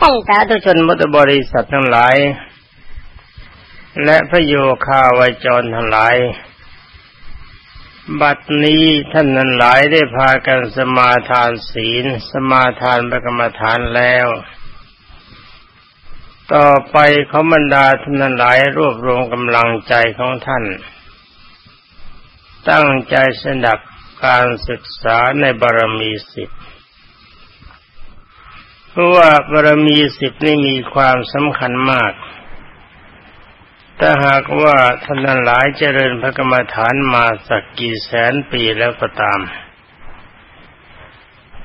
ท่านสาธุชนมุตบริษัททั้งหลาย และพระโยคาวาจรทั้งหลาย บัดนี้ท่านนั้นหลายได้พากันสมาทานศีล สมาทานประกรรมฐานแล้ว ต่อไปเขาบรรดาท่านนั้นหลายรวบรวมกำลังใจของท่าน ตั้งใจสนับการศึกษาในบารมีสิบ เพราะว่าบารมีสิบนี่มีความสำคัญมาก ถ้าหากว่าท่านหลายเจริญพระกรรมฐานมาสักกี่แสนปีแล้วก็ตาม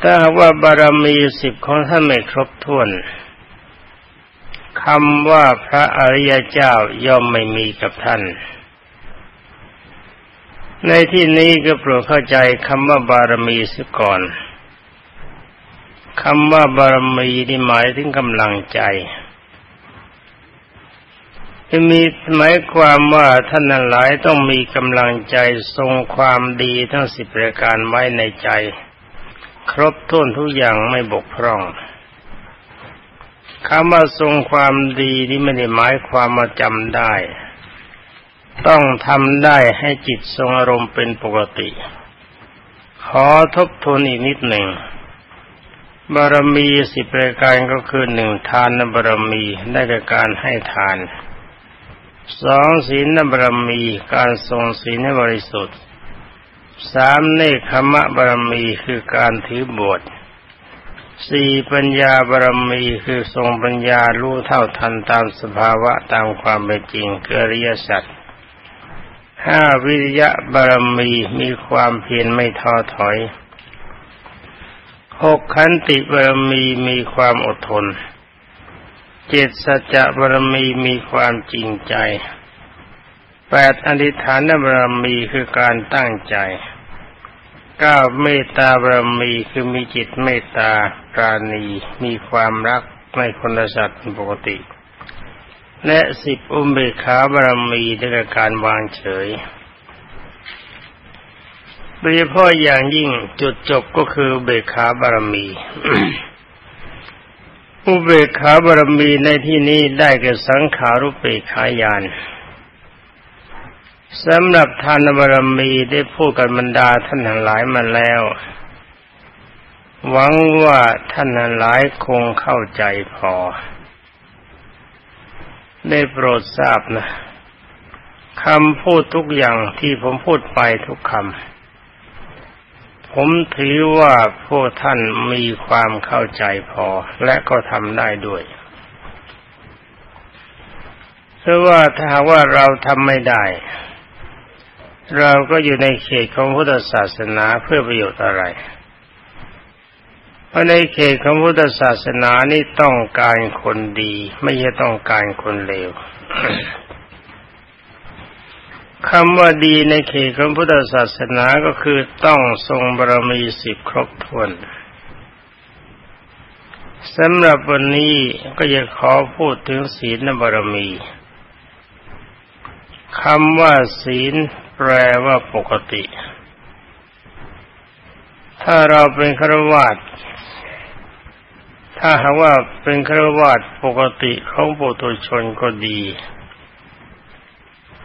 ถ้าหากว่าบารมีสิบของท่านไม่ครบถ้วนคำว่าพระอริยเจ้าย่อมไม่มีกับท่าน ในที่นี้ก็โปรดเข้าใจคำว่าบารมีสิก่อน คำว่าบารมีนี่หมายถึงกำลังใจจะมีหมายความว่าท่านนั้นหลายต้องมีกำลังใจทรงความดีทั้งสิบประการไว้ในใจ ครบถ้วนทุกอย่างไม่บกพร่องคำว่าทรงความดีนี่ไม่ได้หมายความมาจำได้ ต้องทำได้ให้จิตทรงอารมณ์เป็นปกติ ขอทบทวนอีกนิดหนึ่ง บารมีสิบรายการก็คือหนึ่งทานบารมีได้แก่การให้ทานสองศีลบารมีการทรงศีลให้บริสุทธิ์สามเนคขมะบารมีคือการถือบวชสี่ปัญญาบารมีคือทรงปัญญารู้เท่าทันตามสภาวะตามความเป็นจริงเกิริยสัตว์ห้าวิริยะบารมีมีความเพียรไม่ท้อถอย หกขันติบารมีมีความอดทน เจ็ดสัจจะบารมีมีความจริงใจแปดอธิฐานบารมีคือการตั้งใจเก้าเมตตาบารมีคือมีจิตเมตตาปราณีมีความรักในคนสัตว์ปกติ และสิบอุเบกขาบารมีด้วยการวางเฉย โดยเฉพาะอย่างยิ่งจุดจบก็คือเบกขาบารมี อุเบกขาบารมีในที่นี้ได้แก่สังขารุปเบกขายานสำหรับทานบารมีได้พูดกันบรรดาท่านทั้งหลายมาแล้ว หวังว่าท่านทั้งหลายคงเข้าใจพอ ได้โปรดทราบนะคำพูดทุกอย่างที่ผมพูดไปทุกคำ ผมถือว่าพวกท่านมีความเข้าใจพอและก็ทำได้ด้วยเพราะว่าถ้าว่าเราทำไม่ได้ เราก็อยู่ในเขตของพุทธศาสนาเพื่อประโยชน์อะไร เพราะในเขตของพุทธศาสนานี่ต้องการคนดี ไม่ใช่ต้องการคนเลว คำว่าดีในเขตของพุทธศาสนาก็คือต้องทรงบารมีสิบครบถ้วนสำหรับวันนี้ก็จะขอพูดถึงศีลบารมีคำว่าศีลแปลว่าปกติ ถ้าเราเป็นครวาตถ้าหากว่าเป็นครวาตปกติของปุถุชนก็ดี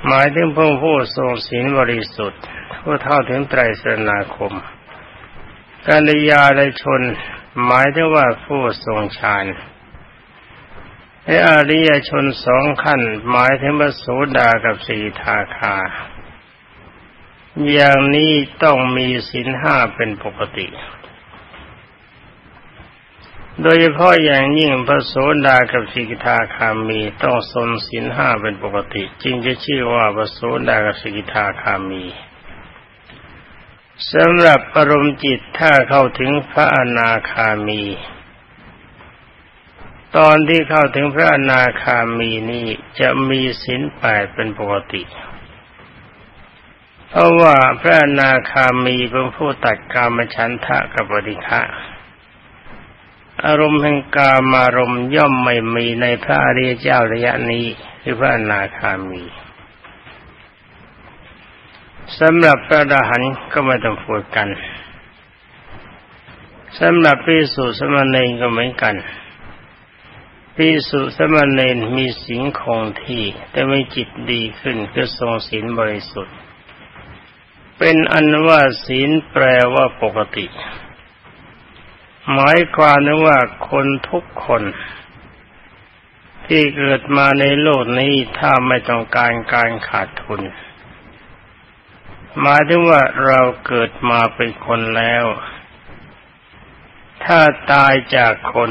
หมายถึงพระผู้ทรงศีลบริสุทธิ์ผู้เท่าถึงไตรสรณาคมการนิยาในชน หมายถึงว่าผู้ทรงฌานในอริยชนสองขั้น หมายถึงพระโสดากับสีทาคา อย่างนี้ต้องมีศีลห้าเป็นปกติ โดยเฉพาะอย่างยิ่งพระโสดากับสิกขาคามีต้องทรงศีลห้าเป็นปกติ จึงจะชื่อว่าพระโสดากับสิกขาคามีสำหรับอารมณ์จิตถ้าเข้าถึงพระอนาคามี ตอนที่เข้าถึงพระอนาคามีนี้จะมีศีลแปดเป็นปกติ เพราะว่าพระอนาคามีเป็นผู้ตัดกามฉันทะกับปฏิฆะ อารมณ์แห่งกามารมย่อมไม่มีในพระอริยเจ้าระยะนี้คือพระอนาคามีสำหรับพระดาหันก็ไม่ต้องพูดกันสำหรับพิสูจน์สมณีก็เหมือนกันพิสุสมณเณรมีสิงคงที่ แต่ไม่จิตดีขึ้นคือทรงศีลบริสุทธิ์ เป็นอันว่าศีลแปลว่าปกติ หมายความว่าคนทุกคน ที่เกิดมาในโลกนี้ถ้าไม่ต้องการการขาดทุน หมายถึงว่าเราเกิดมาเป็นคนแล้ว ถ้าตายจากคน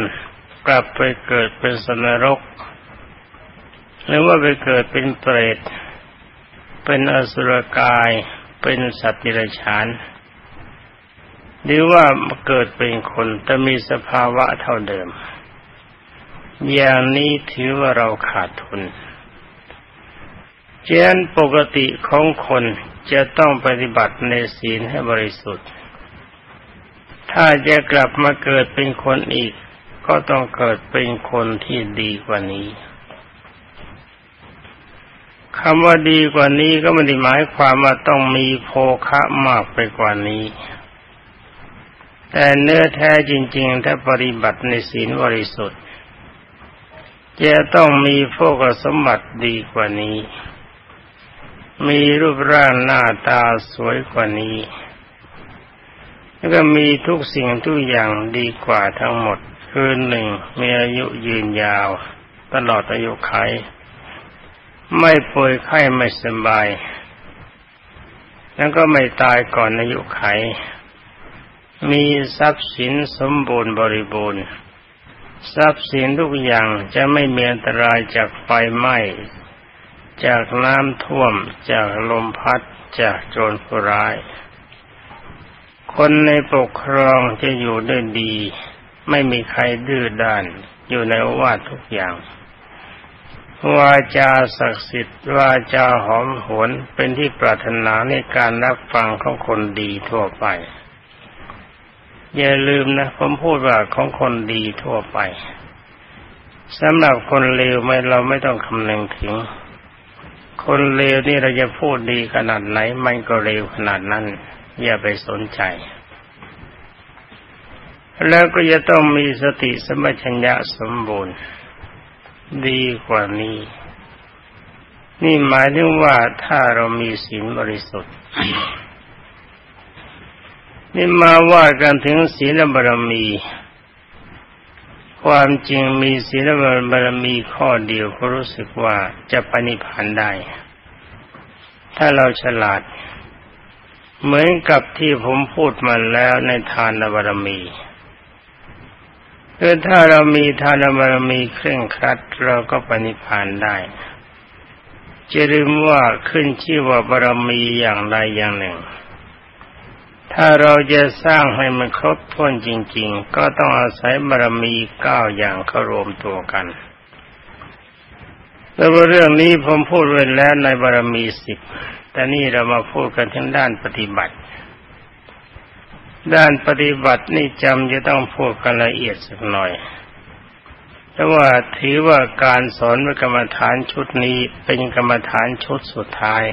กลับไปเกิดเป็นสนรก หรือว่าไปเกิดเป็นเปรต เป็นอสุรกาย เป็นสัตว์นิรชาน หรือว่าเกิดเป็นคนแต่มีสภาวะเท่าเดิม อย่างนี้ถือว่าเราขาดทุนเจนปกติของคนจะต้องปฏิบัติในศีลให้บริสุทธิ์ ถ้าจะกลับมาเกิดเป็นคนอีก ก็ต้องเกิดเป็นคนที่ดีกว่านี้คำว่าดีกว่านี้ก็ไม่ได้หมายความว่าต้องมีโภคะมากไปกว่านี้ แต่เนื้อแท้จริง ๆ ถ้าปฏิบัติในศีลบริสุทธิ์ จะต้องมีโภคสมบัติดีกว่านี้ มีรูปร่างหน้าตาสวยกว่านี้ แล้วก็มีทุกสิ่งทุกอย่างดีกว่าทั้งหมด คือหนึ่งมีอายุยืนยาว ตลอดอายุไข ไม่ป่วยไข้ไม่สบาย แล้วก็ไม่ตายก่อนอายุไข มีทรัพย์สินสมบูรณ์บริบูรณ์ ทรัพย์สินทุกอย่างจะไม่มีอันตรายจากไฟไหม้จากน้ำท่วมจากลมพัดจากโจรผู้ร้าย คนในปกครองจะอยู่ได้ดี ไม่มีใครดื้อด้าน อยู่ในวาดทุกอย่าง วาจาศักดิ์สิทธิ์วาจาหอมหวนเป็นที่ปรารถนาในการรับฟังของคนดีทั่วไป อย่าลืมนะ ผมพูดว่าของคนดีทั่วไปสำหรับคนเลวไม่เราไม่ต้องคำนึงถึง คนเลวนี่เราจะพูดดีขนาดไหนมันก็เลวขนาดนั้น อย่าไปสนใจ แล้วก็จะต้องมีสติสมัชัญญะสมบูรณ์ ดีกว่านี้ นี่หมายถึงว่าถ้าเรามีศีลบริสุทธิ์ นี่มาว่ากันถึงศีลบารมี ความจริงมีศีลบารมีข้อเดียวก็รู้สึกว่าจะปณิพันธ์ได้ ถ้าเราฉลาด เหมือนกับที่ผมพูดมาแล้วในทานบารมีคือถ้าเรามีทานบารมีเคร่งครัดเราก็ปณิพานได้ จะลืมว่าขึ้นชื่อว่าบารมีอย่างใดอย่างหนึ่ง ถ้าเราจะสร้างให้มันครบถ้วนจริง ๆ ก็ต้องอาศัยบารมีเก้าอย่างเข้ารวมตัวกันแล้วเรื่องนี้ผมพูดไว้แล้วในบารมีสิบ แต่นี่เรามาพูดกันทั้งด้านปฏิบัติ ด้านปฏิบัตินี่จำจะต้องพูดกันละเอียดสักหน่อยแต่ว่าถือว่าการสอนวิกรรมฐานชุดนี้เป็นกรรมฐานชุดสุดท้าย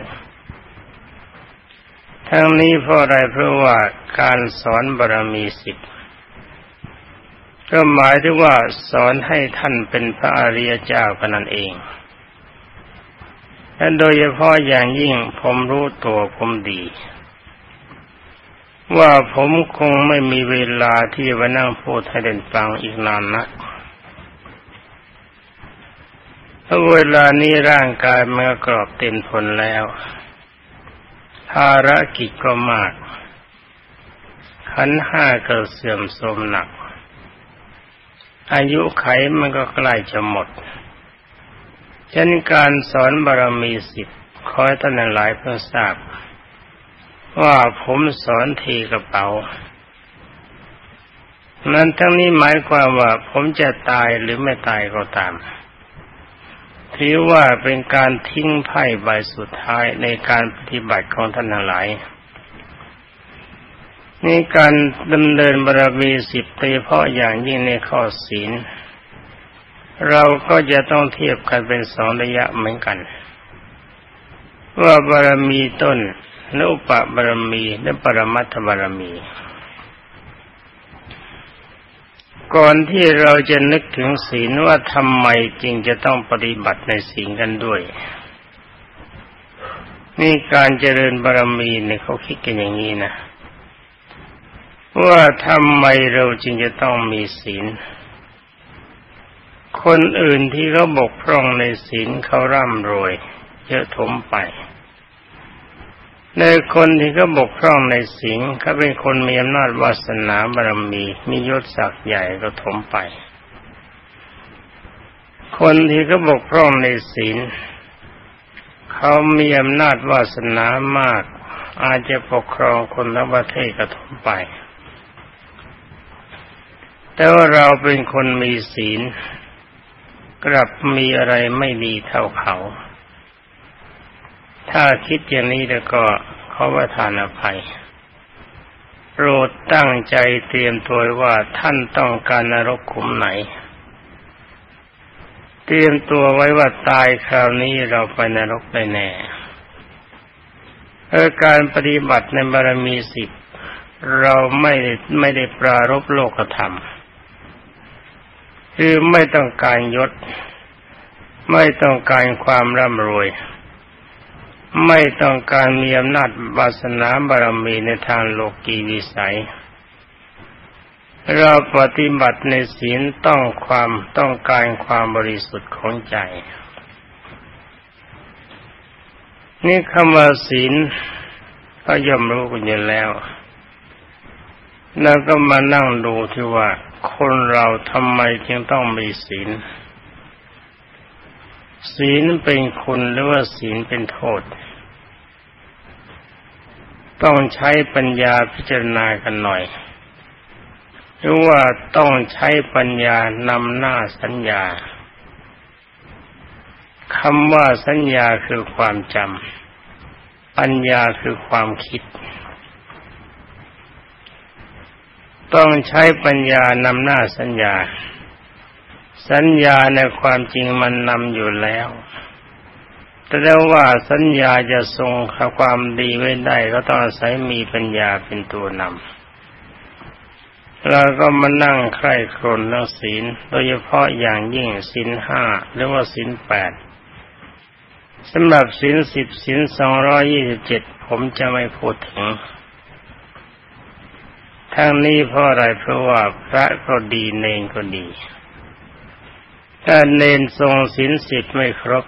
ทั้งนี้เพราะอะไรเพราะว่าการสอนบารมีสิบก็หมายถึงว่าสอนให้ท่านเป็นพระอริยเจ้ากันนั่นเองและโดยเฉพาะอย่างยิ่งผมรู้ตัวผมดี ว่าผมคงไม่มีเวลาที่จะนั่งพูดให้เด่นฟังอีกนานนักเพราะเวลานี้ร่างกายมันกรอบเต็มทนแล้ว ภารกิจก็มาก ขันห้าก็เสื่อมโทรมหนัก อายุไขมันก็ใกล้จะหมดฉะนั้นการสอนบารมีสิบขอให้ท่านหลายเพื่อทราบ ว่าผมสอนทีกระเป๋า นั้นทั้งนี้หมายความว่าผมจะตายหรือไม่ตายก็ตาม ถือว่าเป็นการทิ้งไพ่ใบสุดท้ายในการปฏิบัติของท่านทั้งหลายนี่การดำเนินบารมีสิบโดยเฉพาะอย่างยิ่งในข้อศีล เราก็จะต้องเทียบกันเป็นสองระยะเหมือนกัน ว่าบารมีต้นและอุปบารมีและปรมัตถบารมี ก่อนที่เราจะนึกถึงศีลว่าทำไมจึงจะต้องปฏิบัติในศีลกันด้วยนี่การเจริญบารมีเนี่ยเขาคิดกันอย่างนี้นะว่าทำไมเราจึงจะต้องมีศีล คนอื่นที่เขาบกพร่องในศีลเขาร่ำรวยเยอะถมไป ในคนที่เขาบกพร่องในศีลเขาเป็นคนมีอำนาจวาสนาบารมี มียศศักดิ์ใหญ่ก็ถมไป คนที่เขาบกพร่องในศีลเขามีอำนาจวาสนามาก อาจจะปกครองคนทั้งประเทศก็ถมไป แต่ว่าเราเป็นคนมีศีล กลับมีอะไรไม่ดีเท่าเขา ถ้าคิดอย่างนี้แล้วก็เขอประทานอภัยโปรดตั้งใจเตรียมตัวว่าท่านต้องการนรกขุมไหน เตรียมตัวไว้ว่าตายคราวนี้เราไปนรกได้แน่เออการปฏิบัติในบารมีสิบเราไม่ไม่ได้ปรารบโลกธรรม คือไม่ต้องการยศ ไม่ต้องการความร่ำรวย ไม่ต้องการมีอำนาจวาสนาบารมีในทางโลกีวิสัย เราปฏิบัติในศีลต้องความต้องการความบริสุทธิ์ของใจ นี่คำว่าศีลก็ย่อมรู้กันอยู่แล้ว แล้วก็มานั่งดูที่ว่า คนเราทำไมจึงต้องมีศีล ศีลเป็นคุณหรือว่าศีลเป็นโทษ ต้องใช้ปัญญาพิจารณากันหน่อย หรือว่าต้องใช้ปัญญานำหน้าสัญญาคำว่าสัญญาคือความจำปัญญาคือความคิด ต้องใช้ปัญญานำหน้าสัญญา สัญญาในความจริงมันนำอยู่แล้ว แต่แล้วว่าสัญญาจะทรงความดีไว้ได้ก็ต้องอาศัยมีปัญญาเป็นตัวนำเราก็มานั่งใคร่ครวญเรื่องศีล โดยเฉพาะอย่างยิ่งศีลห้าหรือว่าศีลแปดสำหรับศีลสิบศีลสองร้อยี่สิบเจ็ดผมจะไม่พูดถึงทั้งนี้เพราะอะไรเพราะว่าพระก็ดีเนงก็ดี ถ้าเนนทรงศีลสิบไม่ครบ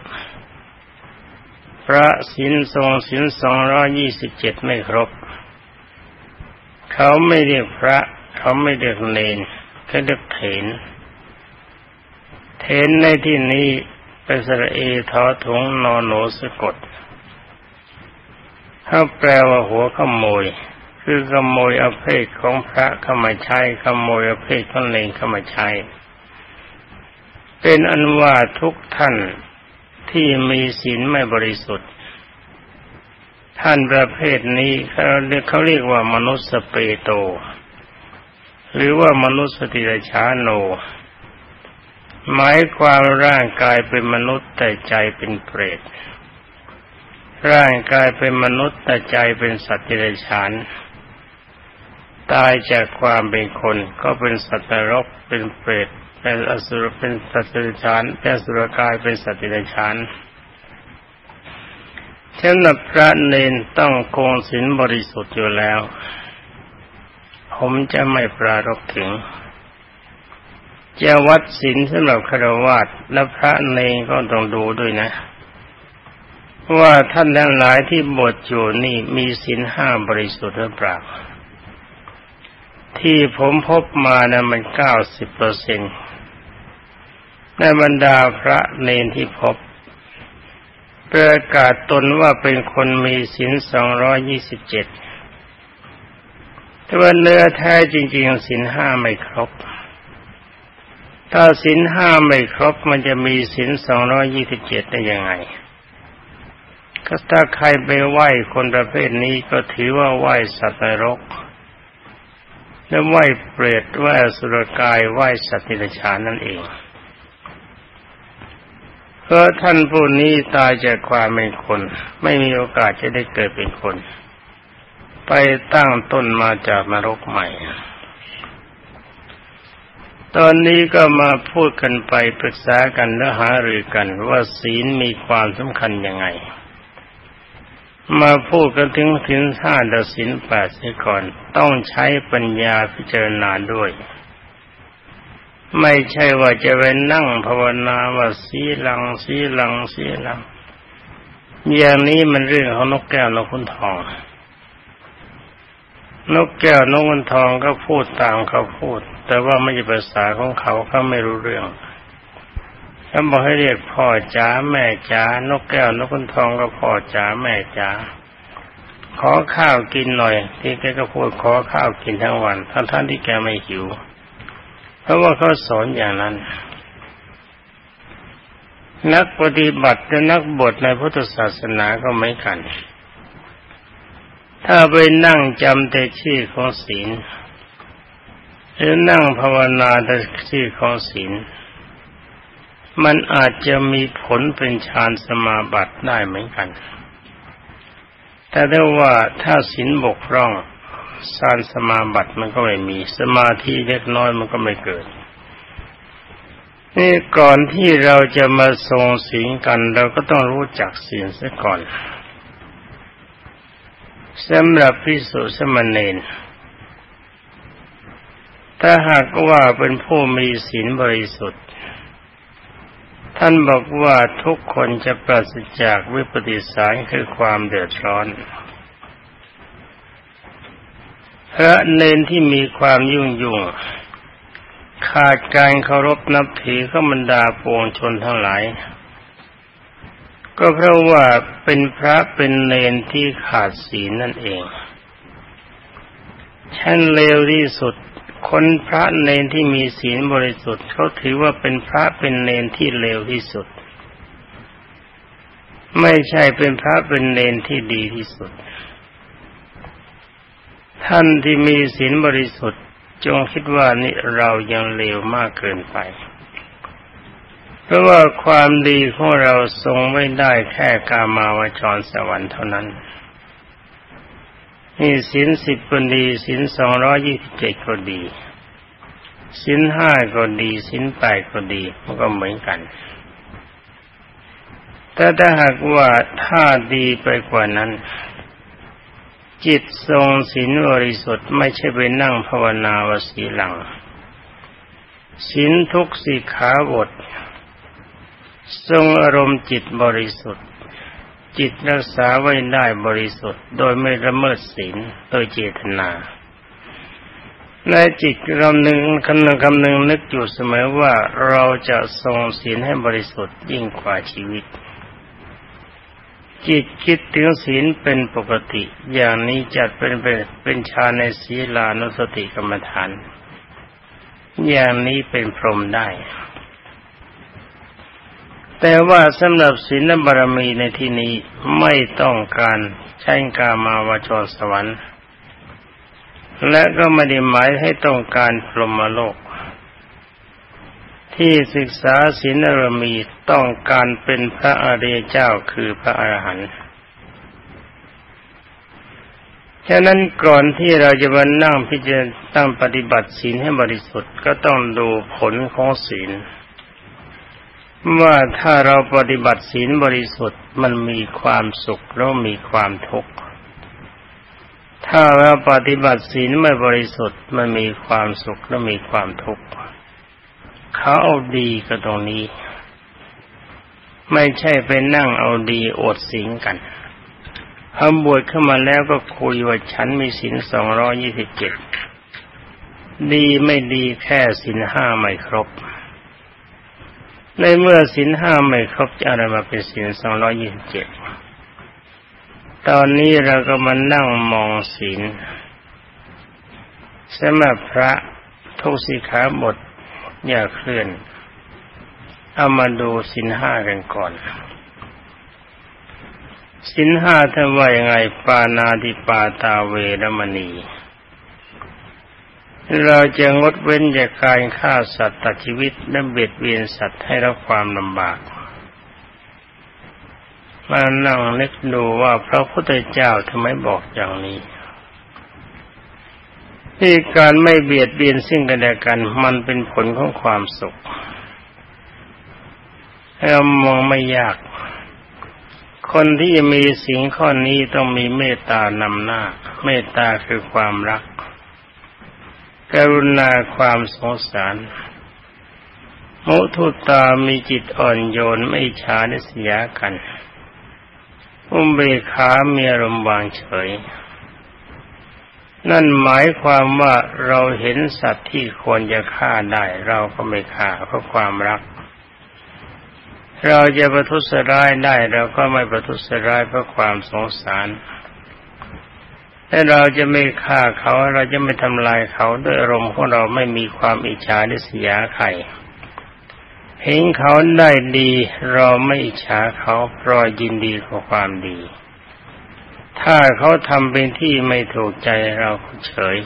พระศีลทรงศีลสองร้อยี่สิบเจ็ดไม่ครบ เขาไม่เรียกพระ เขาไม่เรียกเนนเขาเรียกเถนเถนในที่นี้เป็นสระเอทอถุงนอนโนสะกดถ้าแปลว่าหัวขโมย คือขโมยอเพศของพระเข้ามาใช้ขโมยอเพศของเลนเข้ามาใช้ เป็นอันว่าทุกท่านที่มีศีลไม่บริสุทธิ์ ท่านประเภทนี้เขาเรียกเขาเรียกว่ามนุษย์สเปโต หรือว่ามนุษย์สติรชาโน หมายความร่างกายเป็นมนุษย์แต่ใจเป็นเปรต ร่างกายเป็นมนุษย์แต่ใจเป็นสัตว์เดรัจฉานตายจากความเป็นคนก็เป็นสัตว์นรกเป็นเปรต เป็นอสุรเป็นสัตว์เดรัจฉานเป็นสุรกายเป็นสัตว์เดรัจฉานเช่นนับพระเนนต้องโกงศีลบริสุทธิ์อยู่แล้ว ผมจะไม่ปรารบถึงจะวัดศีลสำหรับคารวะและพระเนงก็ต้องดูด้วยนะ ว่าท่านทั้งหลายที่บวชอยู่นี่มีศีลห้าบริสุทธิ์หรือเปล่าที่ผมพบมานะมันเก้าสิบเปอร์เซ็นต์ ในบรรดาพระเนนที่พบประกาศตนว่าเป็นคนมีศีลสองร้อยี่สิบเจ็ดแต่ว่าเนื้อแท้จริงๆศีลห้าไม่ครบ ถ้าศีลห้าไม่ครบมันจะมีศีลสองร้อยี่สิบเจ็ดได้ยังไงก็ถ้าใครไปไหว้คนประเภทนี้ก็ถือว่าไหว้สัตว์นรก และไหว้เปรตไหว้สุรกายไหว้สัตว์นิรชานนั่นเอง เพราะท่านผู้นี้ตายจากความเป็นคน ไม่มีโอกาสจะได้เกิดเป็นคน ไปตั้งต้นมาจากนรกใหม่ ตอนนี้ก็มาพูดกันไปปรึกษากันและหารือกันว่าศีลมีความสำคัญยังไง มาพูดกันถึงถึงห้าดศีลแปดเสียก่อน ต้องใช้ปัญญาพิจารณาด้วย ไม่ใช่ว่าจะไปนั่งภาวนาว่าสีหลังสีหลังสีหลัง อย่างนี้มันเรื่องของนกแก้วนกขุนทอง นกแก้วนกขุนทองก็พูดตามเขาพูด แต่ว่าไม่ใช่ภาษาของเขาเขาไม่รู้เรื่องเขาบอกให้เรียกพ่อจ๋าแม่จ๋านกแก้วนกขุนทองก็พ่อจ๋าแม่จ๋าขอข้าวกินหน่อย ที่แกก็พูดขอข้าวกินทั้งวันทั้งท่านที่แกไม่หิว เพราะว่าเขาสอนอย่างนั้น นักปฏิบัติและนักบวชในพุทธศาสนาก็ไม่กัน ถ้าไปนั่งจำแต่ชื่อของศีลหรือนั่งภาวนาแต่ชื่อของศีลมันอาจจะมีผลเป็นฌานสมาบัติได้เหมือนกัน แต่ถ้าว่าถ้าศีลบกพร่อง ฌานสมาบัติมันก็ไม่มี สมาธิเล็กน้อยมันก็ไม่เกิดนี่ก่อนที่เราจะมาทรงศีลกัน เราก็ต้องรู้จักศีลซะก่อนสำหรับพิสุสมณเณรถ้าหากว่าเป็นผู้มีศีลบริสุทธิ์ ท่านบอกว่าทุกคนจะปราศจากวิปฏิสารคือความเดือดร้อน พระเนนที่มีความยุ่งยุ่งขาดการเคารพนับถือขบรรดาปวงชนทั้งหลาย ก็เพราะว่าเป็นพระเป็นเนนที่ขาดศีลนั่นเองชั้นเลวที่สุด คนพระเนนที่มีศีลบริสุทธิ์เขาถือว่าเป็นพระเป็นเนนที่เลวที่สุด ไม่ใช่เป็นพระเป็นเนนที่ดีที่สุด ท่านที่มีศีลบริสุทธิ์ จงคิดว่านี่เรายังเลวมากเกินไป เพราะว่าความดีของเราทรงไม่ได้แค่กามาวจรสวรรค์เท่านั้น นี่สินสิบก็ดีสินสองร้อยี่สิบเจ็ดก็ดีสินห้าก็ดีสินแปดก็ดีมันก็เหมือนกัน แต่ถ้าหากว่าถ้าดีไปกว่านั้น จิตทรงศีลบริสุทธิ์ไม่ใช่ไปนั่งภาวนาวสีหลังศีลทุกสิขาบท ทรงอารมณ์จิตบริสุทธิ์ จิตรักษาไว้ได้บริสุทธิ์ โดยไม่ละเมิดศีลโดยเจตนาในจิตเราหนึ่งคำหนึ่งคำหนึ่งนึกอยู่เสมอว่าเราจะทรงศีลให้บริสุทธิ์ยิ่งกว่าชีวิต จิตคิดถึงศีลเป็นปกติ อย่างนี้จัดเป็นเป็นเป็นชาในศีลานุสติกรรมฐาน อย่างนี้เป็นพรหมได้ แต่ว่าสำหรับศีลบารมีในที่นี้ไม่ต้องการใช้กามาวจรสวรรค์ และก็ไม่ได้หมายให้ต้องการพรหมโลก ที่ศึกษาศีลบารมีต้องการเป็นพระอริยเจ้าคือพระอรหันต์ฉะนั้นก่อนที่เราจะมานั่งพิจารณาตั้งปฏิบัติศีลให้บริสุทธิ์ก็ต้องดูผลของศีล ว่าถ้าเราปฏิบัติศีลบริสุทธิ์มันมีความสุขแล้วมีความทุกข์ถ้าเราปฏิบัติศีลไม่บริสุทธิ์มันมีความสุขแล้วมีความทุกข์ เขาเอาดีก็ตรงนี้ ไม่ใช่ไปนั่งเอาดีอดสิงกันพอบวชเข้ามาแล้วก็คุยว่าฉันมีศีลสองร้อยี่สิบเจ็ดดีไม่ดีแค่ศีลห้าไม่ครบ ในเมื่อสินห้าไม่ครบจะอะไรมาเป็นสินสองร้อยี่สิบเจ็ดตอนนี้เราก็มานั่งมองศีลสำหรับพระทุกสิขาบท อย่าเคลื่อน เอามาดูสินห้ากันก่อน สินห้าท่านว่ายังไงปานาติปาตาเวรมณี เราจะงดเว้นจากการฆ่าสัตว์ตัดชีวิตและเบียดเบียนสัตว์ให้รับความลำบากมานั่งนึกดูว่าพระพุทธเจ้าทำไมบอกอย่างนี้ ที่การไม่เบียดเบียนซึ่งกันและกัน มันเป็นผลของความสุขเรามองไม่ยาก คนที่มีสิ่งข้อนี้ต้องมีเมตตานำหน้า เมตตาคือความรัก กรุณาความสงสารมุทุตามีจิตอ่อนโยนไม่ช้านเสียกัน อุเบกขามีอารมณ์วางเฉย นั่นหมายความว่าเราเห็นสัตว์ที่ควรจะฆ่าได้ เราก็ไม่ฆ่าเพราะความรัก เราจะประทุษร้ายได้ เราก็ไม่ประทุษร้ายเพราะความสงสารถ้าเราจะไม่ฆ่าเขาเราจะไม่ทำลายเขาด้วยอารมณ์ของเราไม่มีความอิจฉาดิษยาใครเห็นเขาได้ดี เราไม่อิจฉาเขาเพราะยินดีกับความดี ถ้าเขาทำเป็นที่ไม่ถูกใจเราเฉย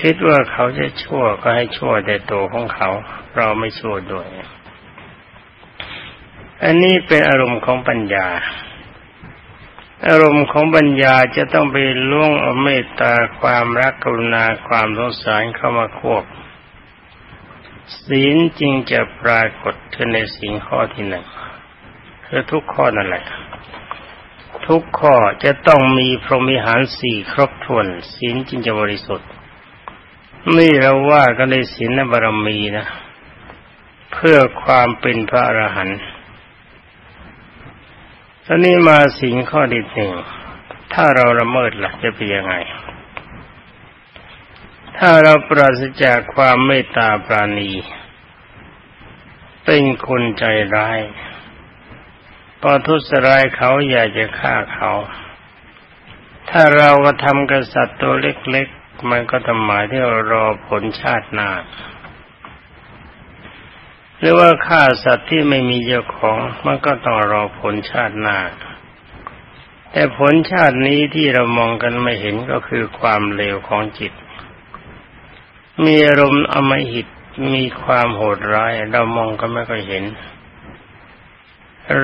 คิดว่าเขาจะชั่วก็ให้ชั่วแต่ตัวของเขา เราไม่ชั่วด้วย อันนี้เป็นอารมณ์ของปัญญา อารมณ์ของปัญญาจะต้องไปล่วงเอาเมตตาความรักกรุณาความสงสารเข้ามาควบศีลจริงจะปรากฏขึ้นในสิ่งข้อที่หนึ่งคือทุกข้อนั่นแหละ ทุกข้อจะต้องมีพรหมิหารสี่ครบถ้วนศีลจริงจะบริสุทธิ์ นี่เราว่าก็ในศีลบารมีนะ เพื่อความเป็นพระอรหันต์ตอนนี้มาสิงข้อที่หนึ่ง ถ้าเราละเมิดล่ะจะเป็นยังไง ถ้าเราปราศจากความเมตตาปราณี เป็นคนใจร้าย พอทุสร้ายเขาอยากจะฆ่าเขา ถ้าเราก็ทำกับสัตว์ตัวเล็กๆ มันก็ทำหมายที่รารอผลชาติหน้าหรือว่าฆ่าสัตว์ที่ไม่มีเจ้าของมันก็ต้องรอผลชาติหน้า แต่ผลชาตินี้ที่เรามองกันไม่เห็นก็คือความเลวของจิต มีอารมณ์อมหิตมีความโหดร้าย เรามองก็ไม่ค่อยเห็น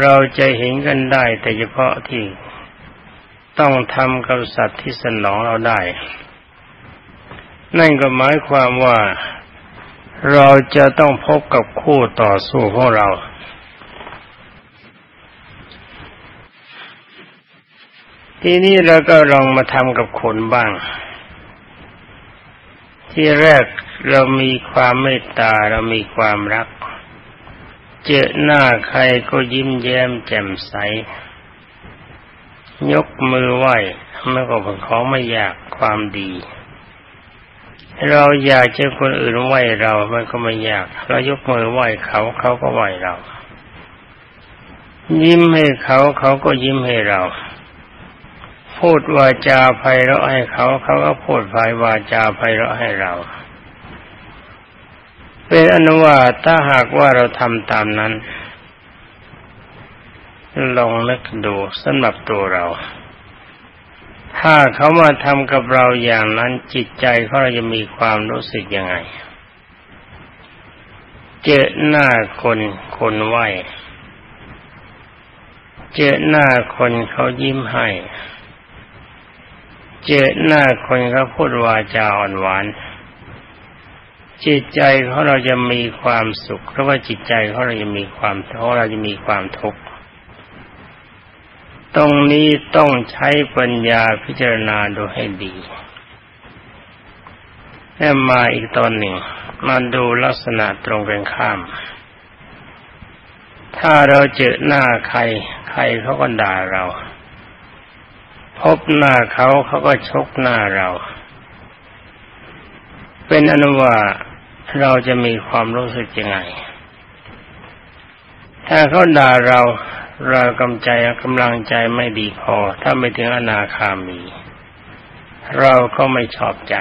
เราจะเห็นกันได้แต่เฉพาะที่ต้องทำกับสัตว์ที่สนองเราได้ นั่นก็หมายความว่าเราจะต้องพบกับคู่ต่อสู้ของเรา ทีนี้เราก็ลองมาทำกับคนบ้าง ที่แรกเรามีความเมตตาเรามีความรัก เจอหน้าใครก็ยิ้มแย้มแจ่มใส ยกมือไหว้ไม่ก็เป็นของไม่อยากความดี เราอยากเจะคนอื่นไหว้เรา มันก็ไม่อยาก เรายกมือไหว้เขาเขาก็ไหว้เรา ยิ้มให้เขาเขาก็ยิ้มให้เราพูดวาจาไพเราะให้เขาเขาก็พูดไพวาจาไพเราะให้เรา เป็นอนุวาถ้าหากว่าเราทำตามนั้น ลองนึกดูสำหรับตัวเรา ถ้าเขามาทำกับเราอย่างนั้นจิตใจเขาจะมีความรู้สึกยังไง เจอหน้าคนคนไหวเจอหน้าคนเขายิ้มให้ เจอหน้าคนเขาพูดวาจาอ่อนหวาน จิตใจของเราจะมีความสุข เพราะว่าจิตใจของเราจะมีความท้อเราจะมีความทุกข์ตรงนี้ต้องใช้ปัญญาพิจารณาดูให้ดีแล้วมาอีกตอนหนึ่งมาดูลักษณะตรงกันข้าม ถ้าเราเจอหน้าใคร ใครเขาก็ด่าเรา พบหน้าเขาเขาก็ชกหน้าเรา เป็นอนุว่าเราจะมีความรู้สึกยังไง ถ้าเขาด่าเราเรากำใจกำลังใจไม่ดีพอ ถ้าไม่ถึงอนาคามี เราก็ไม่ชอบใจ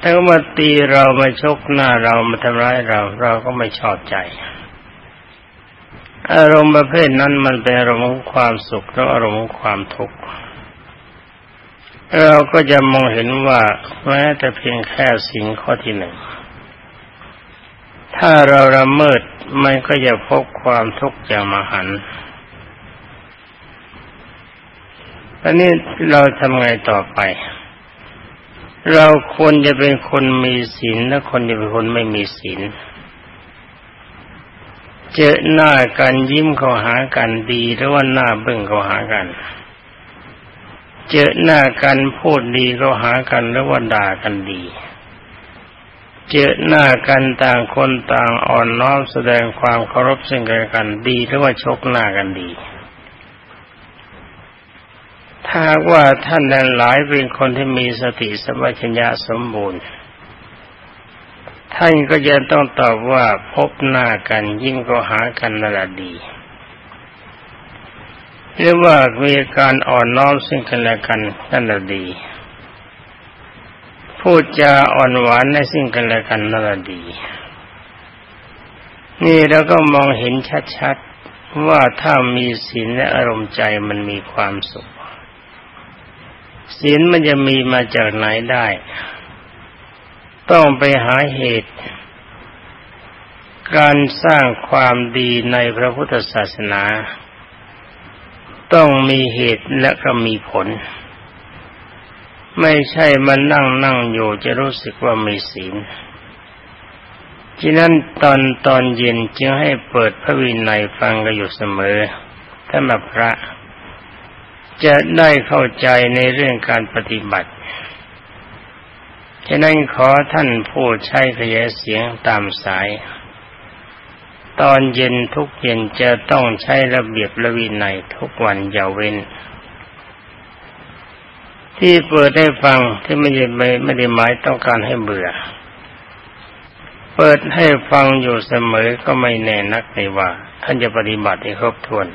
ถ้าเขามาตีเรามาชกหน้าเรามาทำร้ายเรา เราก็ไม่ชอบใจ อารมณ์ประเภทนั้นมันเป็นอารมณ์ของความสุขและอารมณ์ของความทุกข์ เราก็จะมองเห็นว่าแม้แต่เพียงแค่สิ่งข้อที่หนึ่ง ถ้าเราละเมิดมันก็จะพบความทุกข์อย่างมหันต์อันนี้เราทำไงต่อไป เราควรจะเป็นคนมีศีลและคนจะเป็นคนไม่มีศีลเจอหน้ากันยิ้มเขาหากันดีหรือว่าหน้าเบิ่งเขาหากัน เจอหน้ากันพูดดีเขาหากันหรือว่าด่ากันดี เจอหน้ากันต่างคนต่างอ่อนน้อมแสดงความเคารพซึ่งกันและกันดีหรือว่าชกหน้ากันดี ถ้าว่าท่านนั้นหลายเป็นคนที่มีสติสมัชัญญะสมบูรณ์ท่านก็จะต้องตอบว่าพบหน้ากันยิ่งก็หากันนั่นแหละดี หรือว่ามีการอ่อนน้อมซึ่งกันและกันนั่นแหละดี พูดจาอ่อนหวานในซึ่งกันและกันนั่นแหละดี นี่เราก็มองเห็นชัดๆว่าถ้ามีศีลและอารมณ์ใจมันมีความสุขศีลมันจะมีมาจากไหนได้ ต้องไปหาเหตุ การสร้างความดีในพระพุทธศาสนา ต้องมีเหตุและก็มีผล ไม่ใช่มานั่งนั่งอยู่จะรู้สึกว่ามีศีลฉะนั้นตอนตอนเย็นจึงให้เปิดพระวินัยฟังกันอยู่เสมอถ้ามาพระ จะได้เข้าใจในเรื่องการปฏิบัติ ฉะนั้นขอท่านผู้ใช้ขยายเสียงตามสาย ตอนเย็นทุกเย็นจะต้องใช้ระเบียบระวินัยทุกวันอย่าเว้น ที่เปิดให้ฟังที่ไม่ได้ไม่ได้หมายต้องการให้เบื่อ เปิดให้ฟังอยู่เสมอก็ไม่แน่นักในว่า ท่านจะปฏิบัติให้ครบถ้วน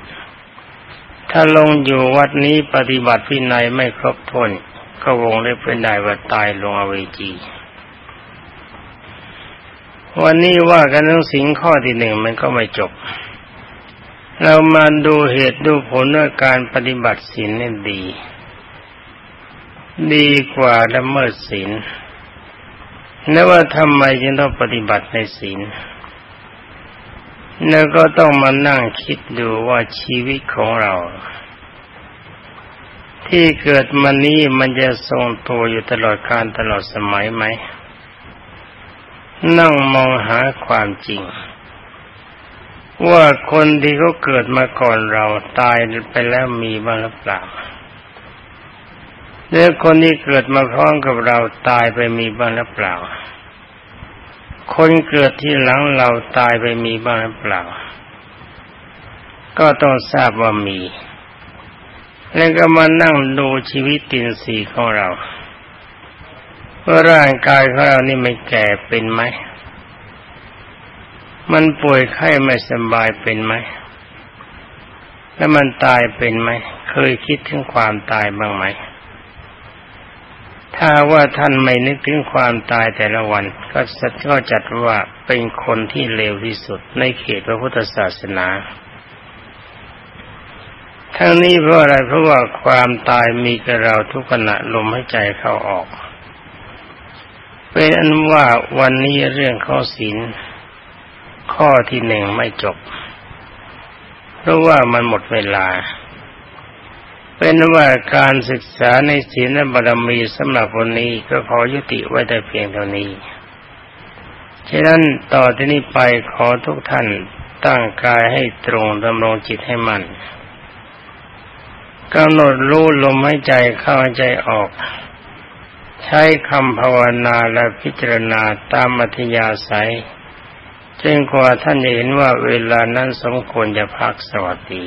ถ้าลงอยู่วัดนี้ปฏิบัติวินัยไม่ครบถ้วนก็วงเล็บเป็นได้ว่าตายลงอเวจี วันนี้ว่ากันเรื่องสิ่งข้อที่หนึ่งมันก็ไม่จบ เรามาดูเหตุดูผลว่าการปฏิบัติศีลนี่ดี ดีกว่าละเมิดศีลนว่าทำไมจึงต้องปฏิบัติในศีลแล้วก็ต้องมานั่งคิดดูว่าชีวิตของเรา ที่เกิดมานี้มันจะทรงตัวอยู่ตลอดการตลอดสมัยไหม นั่งมองหาความจริง ว่าคนที่เขาเกิดมาก่อนเราตายไปแล้วมีบ้างหรือเปล่าหรือคนที่เกิดมาพร้อมกับเราตายไปมีบ้างหรือเปล่า คนเกิดที่หลังเราตายไปมีบ้างหรือเปล่า ก็ต้องทราบว่ามี แล้วก็มานั่งดูชีวิตตินสีของเรา ว่าร่างกายของเรานี่ไม่แก่เป็นไหม มันป่วยไข้ไม่สบายเป็นไหม แล้วมันตายเป็นไหม เคยคิดถึงความตายบ้างไหม ถ้าว่าท่านไม่นึกถึงความตายแต่ละวัน ก็ก็จัดว่าเป็นคนที่เลวที่สุดในเขตพระพุทธศาสนา ทั้งนี้เพราะอะไรเพราะว่าความตายมีกับเราทุกขณะลมหายใจเข้าออก เป็นอันว่าวันนี้เรื่องข้อศีลข้อที่หนึ่งไม่จบ เพราะว่ามันหมดเวลา เป็นว่าการศึกษาในศีลและบารมีสำหรับวันนี้ก็ขอยุติไว้แต่เพียงเท่านี้ ฉะนั้นต่อที่นี้ไปขอทุกท่านตั้งกายให้ตรงดำรงจิตให้มัน่นกำหนดรู้ลมหายใจเข้าใจออก ใช้คำภาวนาและพิจารณาตามมัธยาศัยจึงกว่าท่านจะเห็นว่าเวลานั้นสมควรจะพักสวัสดี